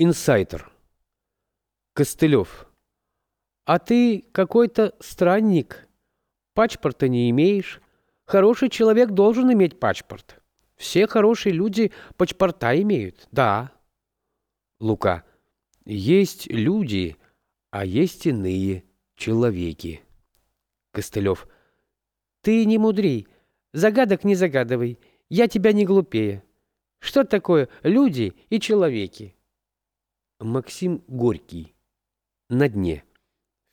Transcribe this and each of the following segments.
Инсайтер. Костылев. А ты какой-то странник. Пачпорта не имеешь. Хороший человек должен иметь пачпорт. Все хорошие люди пачпорта имеют, да. Лука. Есть люди, а есть иные человеки. Костылев. Ты не мудри, загадок не загадывай, я тебя не глупее. Что такое люди и человеки? Максим Горький. На дне.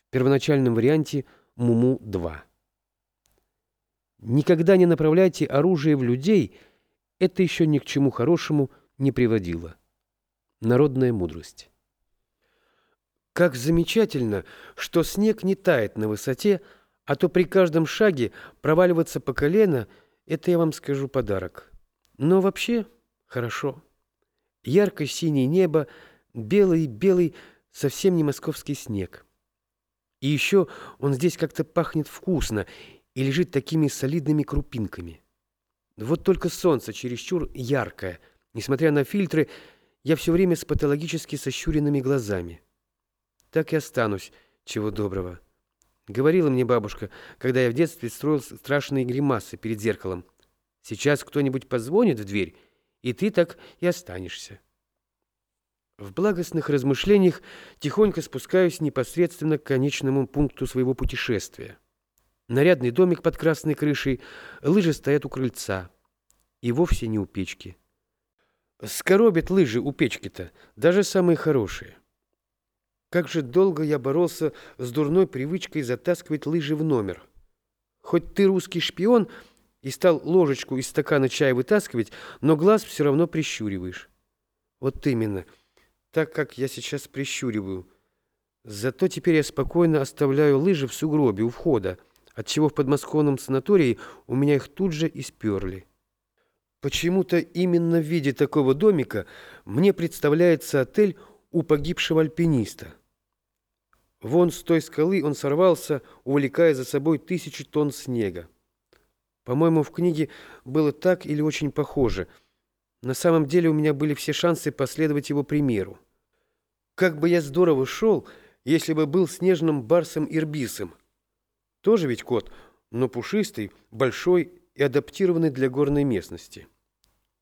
В первоначальном варианте Муму-2. Никогда не направляйте оружие в людей, это еще ни к чему хорошему не приводило. Народная мудрость. Как замечательно, что снег не тает на высоте, а то при каждом шаге проваливаться по колено – это, я вам скажу, подарок. Но вообще хорошо. Ярко-синее небо – Белый-белый, совсем не московский снег. И еще он здесь как-то пахнет вкусно и лежит такими солидными крупинками. Вот только солнце чересчур яркое. Несмотря на фильтры, я все время с патологически сощуренными глазами. Так и останусь, чего доброго. Говорила мне бабушка, когда я в детстве строил страшные гримасы перед зеркалом. Сейчас кто-нибудь позвонит в дверь, и ты так и останешься. В благостных размышлениях тихонько спускаюсь непосредственно к конечному пункту своего путешествия. Нарядный домик под красной крышей, лыжи стоят у крыльца. И вовсе не у печки. Скоробят лыжи у печки-то, даже самые хорошие. Как же долго я боролся с дурной привычкой затаскивать лыжи в номер. Хоть ты русский шпион и стал ложечку из стакана чая вытаскивать, но глаз все равно прищуриваешь. Вот именно — так как я сейчас прищуриваю. Зато теперь я спокойно оставляю лыжи в сугробе у входа, отчего в подмосковном санатории у меня их тут же и сперли. Почему-то именно в виде такого домика мне представляется отель у погибшего альпиниста. Вон с той скалы он сорвался, увлекая за собой тысячи тонн снега. По-моему, в книге было так или очень похоже. На самом деле у меня были все шансы последовать его примеру. Как бы я здорово шел, если бы был снежным барсом-ирбисом. Тоже ведь кот, но пушистый, большой и адаптированный для горной местности.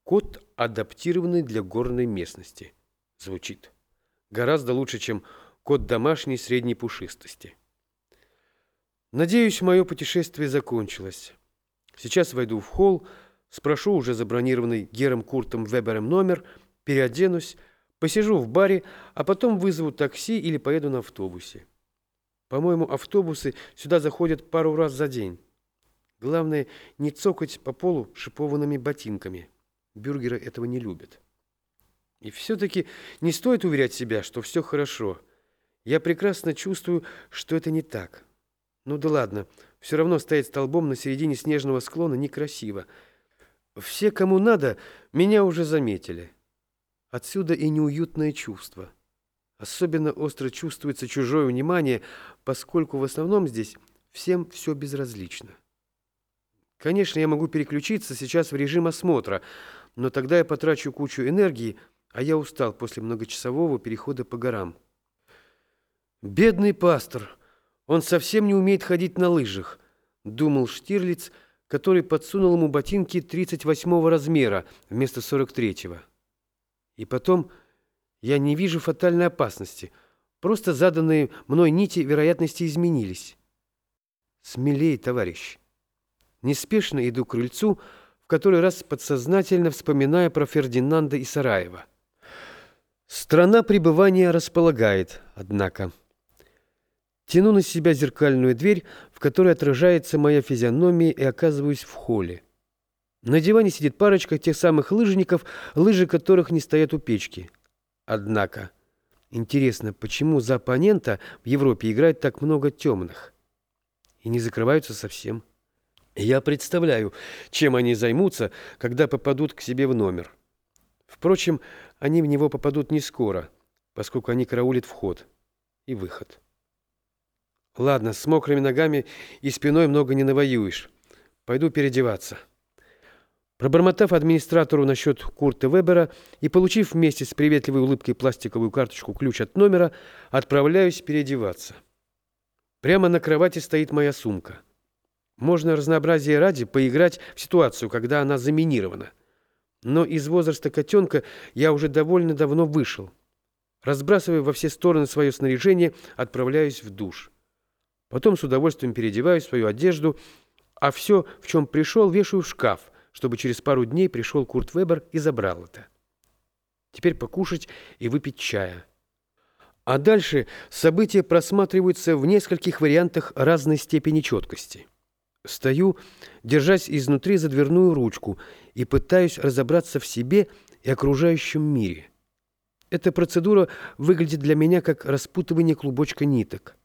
Кот, адаптированный для горной местности. Звучит. Гораздо лучше, чем кот домашней средней пушистости. Надеюсь, мое путешествие закончилось. Сейчас войду в холл, спрошу уже забронированный Гером Куртом Вебером номер, переоденусь, Посижу в баре, а потом вызову такси или поеду на автобусе. По-моему, автобусы сюда заходят пару раз за день. Главное, не цокать по полу шипованными ботинками. Бюргеры этого не любят. И все-таки не стоит уверять себя, что все хорошо. Я прекрасно чувствую, что это не так. Ну да ладно, все равно стоять столбом на середине снежного склона некрасиво. Все, кому надо, меня уже заметили. Отсюда и неуютное чувство. Особенно остро чувствуется чужое внимание, поскольку в основном здесь всем все безразлично. Конечно, я могу переключиться сейчас в режим осмотра, но тогда я потрачу кучу энергии, а я устал после многочасового перехода по горам. «Бедный пастор! Он совсем не умеет ходить на лыжах», — думал Штирлиц, который подсунул ему ботинки 38 размера вместо 43-го. И потом я не вижу фатальной опасности. Просто заданные мной нити вероятности изменились. Смелей, товарищ. Неспешно иду к крыльцу, в который раз подсознательно вспоминая про Фердинанда и Сараева. Страна пребывания располагает, однако. Тяну на себя зеркальную дверь, в которой отражается моя физиономия и оказываюсь в холле. На диване сидит парочка тех самых лыжников, лыжи которых не стоят у печки. Однако, интересно, почему за оппонента в Европе играет так много темных? И не закрываются совсем. Я представляю, чем они займутся, когда попадут к себе в номер. Впрочем, они в него попадут не скоро, поскольку они караулят вход и выход. Ладно, с мокрыми ногами и спиной много не навоюешь. Пойду переодеваться. Пробормотав администратору насчет Курта Вебера и получив вместе с приветливой улыбкой пластиковую карточку ключ от номера, отправляюсь переодеваться. Прямо на кровати стоит моя сумка. Можно разнообразие ради поиграть в ситуацию, когда она заминирована. Но из возраста котенка я уже довольно давно вышел. Разбрасывая во все стороны свое снаряжение, отправляюсь в душ. Потом с удовольствием переодеваю свою одежду, а все, в чем пришел, вешаю в шкаф, чтобы через пару дней пришел Курт Вебер и забрал это. Теперь покушать и выпить чая. А дальше события просматриваются в нескольких вариантах разной степени четкости. Стою, держась изнутри за дверную ручку, и пытаюсь разобраться в себе и окружающем мире. Эта процедура выглядит для меня как распутывание клубочка ниток.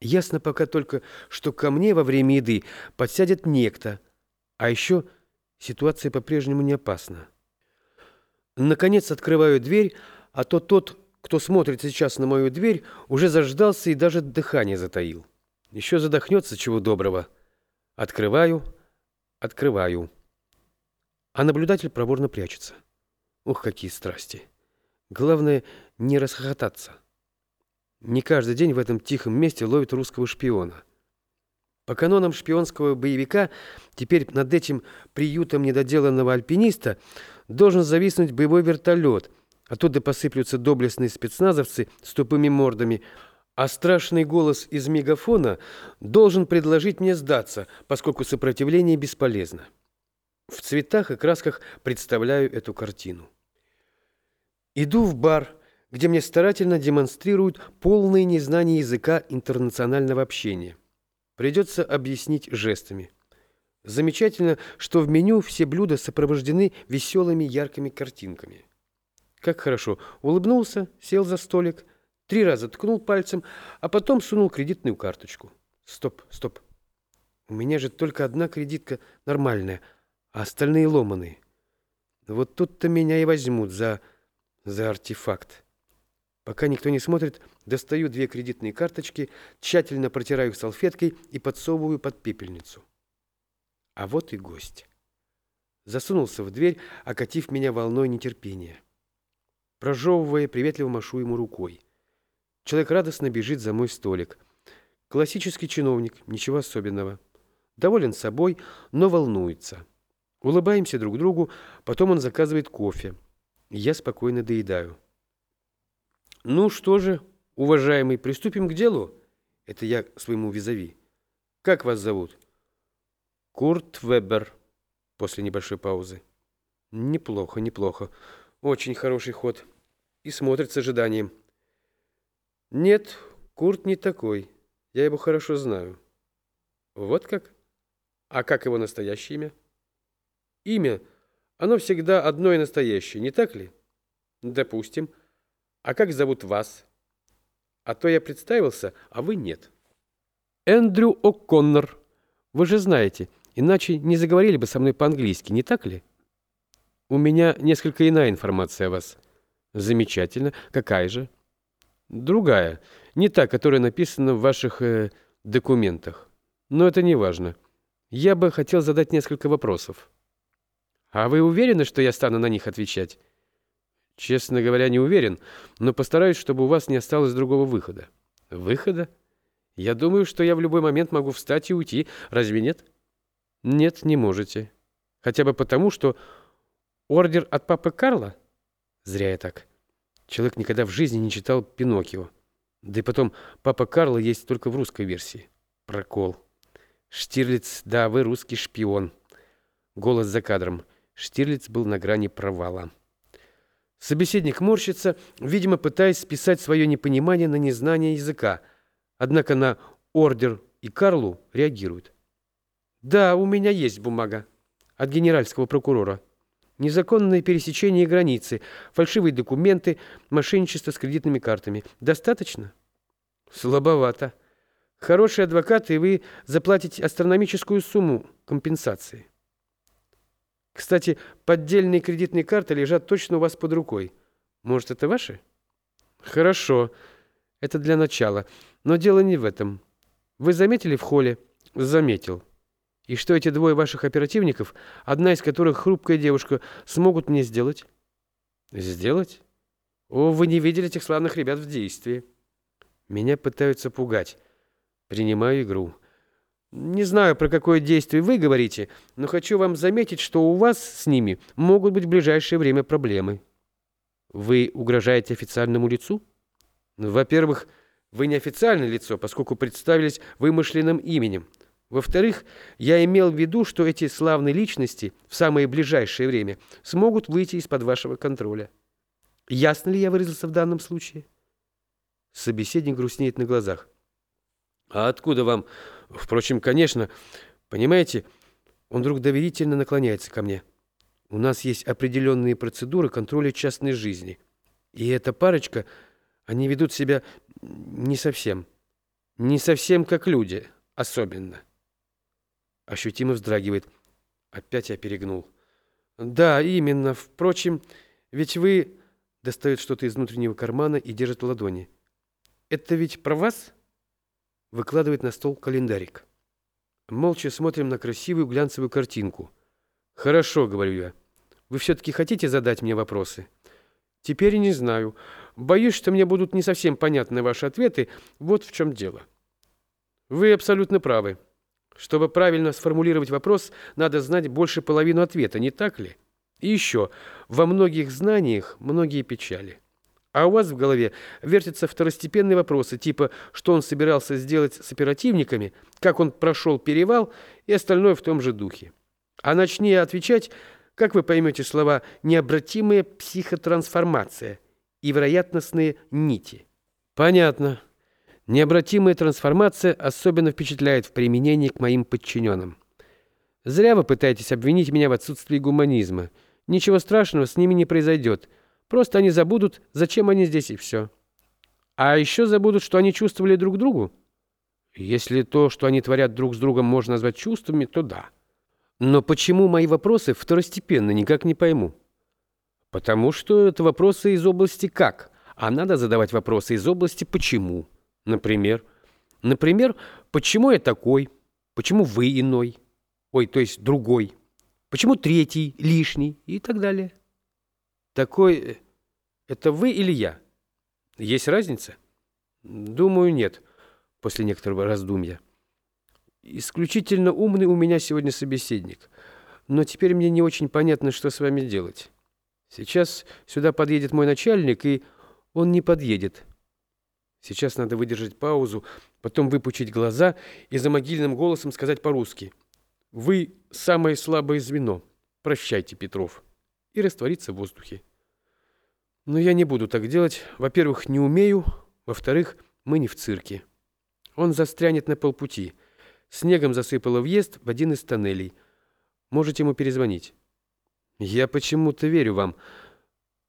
Ясно пока только, что ко мне во время еды подсядет некто, а еще Ситуация по-прежнему не опасна. Наконец открываю дверь, а то тот, кто смотрит сейчас на мою дверь, уже заждался и даже дыхание затаил. Еще задохнется чего доброго. Открываю, открываю. А наблюдатель проворно прячется. Ух, какие страсти. Главное, не расхохотаться. Не каждый день в этом тихом месте ловят русского шпиона. По канонам шпионского боевика, теперь над этим приютом недоделанного альпиниста должен зависнуть боевой вертолет. Оттуда посыплются доблестные спецназовцы с тупыми мордами, а страшный голос из мегафона должен предложить мне сдаться, поскольку сопротивление бесполезно. В цветах и красках представляю эту картину. Иду в бар, где мне старательно демонстрируют полное незнание языка интернационального общения. Придется объяснить жестами. Замечательно, что в меню все блюда сопровождены веселыми яркими картинками. Как хорошо. Улыбнулся, сел за столик, три раза ткнул пальцем, а потом сунул кредитную карточку. Стоп, стоп. У меня же только одна кредитка нормальная, а остальные ломаные. Вот тут-то меня и возьмут за... за артефакт. Пока никто не смотрит, достаю две кредитные карточки, тщательно протираю их салфеткой и подсовываю под пепельницу. А вот и гость. Засунулся в дверь, окатив меня волной нетерпения. Прожевывая, приветливо машу ему рукой. Человек радостно бежит за мой столик. Классический чиновник, ничего особенного. Доволен собой, но волнуется. Улыбаемся друг другу, потом он заказывает кофе. Я спокойно доедаю. «Ну что же, уважаемый, приступим к делу?» Это я своему визави. «Как вас зовут?» «Курт Вебер», после небольшой паузы. «Неплохо, неплохо. Очень хороший ход. И смотрит с ожиданием». «Нет, Курт не такой. Я его хорошо знаю». «Вот как? А как его настоящее имя?» «Имя. Оно всегда одно и настоящее, не так ли?» «Допустим». А как зовут вас? А то я представился, а вы нет. Эндрю О'Коннор. Вы же знаете, иначе не заговорили бы со мной по-английски, не так ли? У меня несколько иная информация о вас. Замечательно. Какая же? Другая. Не та, которая написана в ваших э, документах. Но это не важно. Я бы хотел задать несколько вопросов. А вы уверены, что я стану на них отвечать? Честно говоря, не уверен, но постараюсь, чтобы у вас не осталось другого выхода. Выхода? Я думаю, что я в любой момент могу встать и уйти. Разве нет? Нет, не можете. Хотя бы потому, что ордер от папы Карла? Зря я так. Человек никогда в жизни не читал Пиноккио. Да и потом, папа Карла есть только в русской версии. Прокол. Штирлиц, да, вы русский шпион. Голос за кадром. Штирлиц был на грани провала. Собеседник морщится, видимо, пытаясь списать свое непонимание на незнание языка, однако на ордер и Карлу реагирует. «Да, у меня есть бумага. От генеральского прокурора. Незаконное пересечение границы, фальшивые документы, мошенничество с кредитными картами. Достаточно?» «Слабовато. Хороший адвокат, и вы заплатите астрономическую сумму компенсации». Кстати, поддельные кредитные карты лежат точно у вас под рукой. Может, это ваши? Хорошо. Это для начала. Но дело не в этом. Вы заметили в холле? Заметил. И что эти двое ваших оперативников, одна из которых хрупкая девушка, смогут мне сделать? Сделать? О, вы не видели этих славных ребят в действии. Меня пытаются пугать. Принимаю игру. Не знаю, про какое действие вы говорите, но хочу вам заметить, что у вас с ними могут быть в ближайшее время проблемы. Вы угрожаете официальному лицу? Во-первых, вы не официальное лицо, поскольку представились вымышленным именем. Во-вторых, я имел в виду, что эти славные личности в самое ближайшее время смогут выйти из-под вашего контроля. Ясно ли я выразился в данном случае? Собеседник грустнеет на глазах. А откуда вам... Впрочем, конечно, понимаете, он вдруг доверительно наклоняется ко мне. У нас есть определенные процедуры контроля частной жизни. И эта парочка, они ведут себя не совсем. Не совсем как люди, особенно. Ощутимо вздрагивает. Опять я перегнул. Да, именно. Впрочем, ведь вы... Достает что-то из внутреннего кармана и держит ладони. Это ведь про вас? Выкладывает на стол календарик. Молча смотрим на красивую глянцевую картинку. Хорошо, говорю я. Вы все-таки хотите задать мне вопросы? Теперь не знаю. Боюсь, что мне будут не совсем понятны ваши ответы. Вот в чем дело. Вы абсолютно правы. Чтобы правильно сформулировать вопрос, надо знать больше половину ответа, не так ли? И еще, во многих знаниях многие печали. А у вас в голове вертятся второстепенные вопросы, типа, что он собирался сделать с оперативниками, как он прошел перевал и остальное в том же духе. А начни отвечать, как вы поймете слова «необратимая психотрансформация» и «вероятностные нити». Понятно. Необратимая трансформация особенно впечатляет в применении к моим подчиненным. Зря вы пытаетесь обвинить меня в отсутствии гуманизма. Ничего страшного с ними не произойдет. Просто они забудут, зачем они здесь и все. А еще забудут, что они чувствовали друг другу. Если то, что они творят друг с другом, можно назвать чувствами, то да. Но почему мои вопросы второстепенно, никак не пойму. Потому что это вопросы из области «как», а надо задавать вопросы из области «почему». Например, например, почему я такой, почему вы иной, ой, то есть другой, почему третий, лишний и так далее. Такой э, – это вы или я? Есть разница? Думаю, нет, после некоторого раздумья. Исключительно умный у меня сегодня собеседник, но теперь мне не очень понятно, что с вами делать. Сейчас сюда подъедет мой начальник, и он не подъедет. Сейчас надо выдержать паузу, потом выпучить глаза и за могильным голосом сказать по-русски. «Вы самое слабое звено. Прощайте, Петров». И раствориться в воздухе. Но я не буду так делать. Во-первых, не умею. Во-вторых, мы не в цирке. Он застрянет на полпути. Снегом засыпало въезд в один из тоннелей. Можете ему перезвонить. Я почему-то верю вам,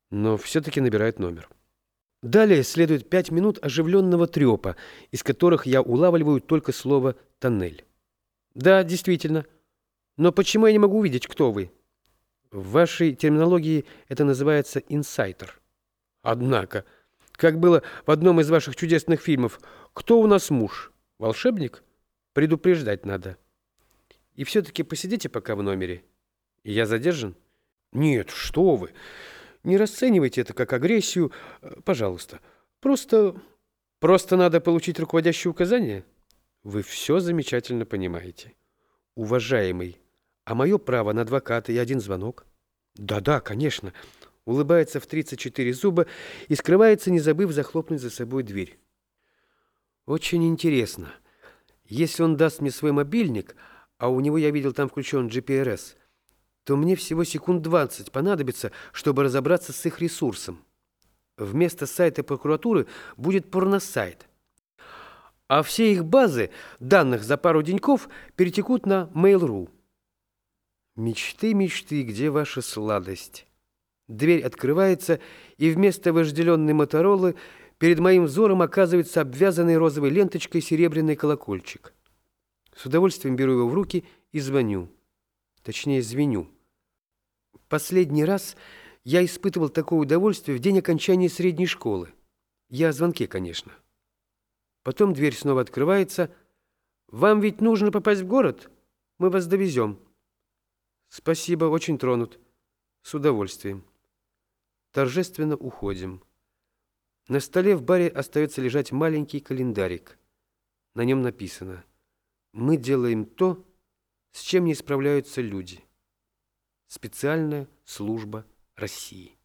но все-таки набирает номер. Далее следует пять минут оживленного трепа, из которых я улавливаю только слово «тоннель». Да, действительно. Но почему я не могу увидеть, кто вы? В вашей терминологии это называется инсайтер. Однако, как было в одном из ваших чудесных фильмов, кто у нас муж? Волшебник? Предупреждать надо. И все-таки посидите пока в номере. Я задержан? Нет, что вы. Не расценивайте это как агрессию. Пожалуйста. Просто... Просто надо получить руководящие указания? Вы все замечательно понимаете. Уважаемый, а мое право на адвоката и один звонок? Да-да, конечно. Улыбается в 34 зуба и скрывается, не забыв захлопнуть за собой дверь. Очень интересно. Если он даст мне свой мобильник, а у него, я видел, там включен GPRS, то мне всего секунд 20 понадобится, чтобы разобраться с их ресурсом. Вместо сайта прокуратуры будет порносайт. А все их базы данных за пару деньков перетекут на Mail.ru. Мечты, мечты, где ваша сладость? Дверь открывается, и вместо вожделенной Моторолы перед моим взором оказывается обвязанный розовой ленточкой серебряный колокольчик. С удовольствием беру его в руки и звоню. Точнее, звеню. Последний раз я испытывал такое удовольствие в день окончания средней школы. Я о звонке, конечно. Потом дверь снова открывается. «Вам ведь нужно попасть в город?» Мы вас довезем. Спасибо, очень тронут. С удовольствием. Торжественно уходим. На столе в баре остается лежать маленький календарик. На нем написано «Мы делаем то, с чем не справляются люди. Специальная служба России».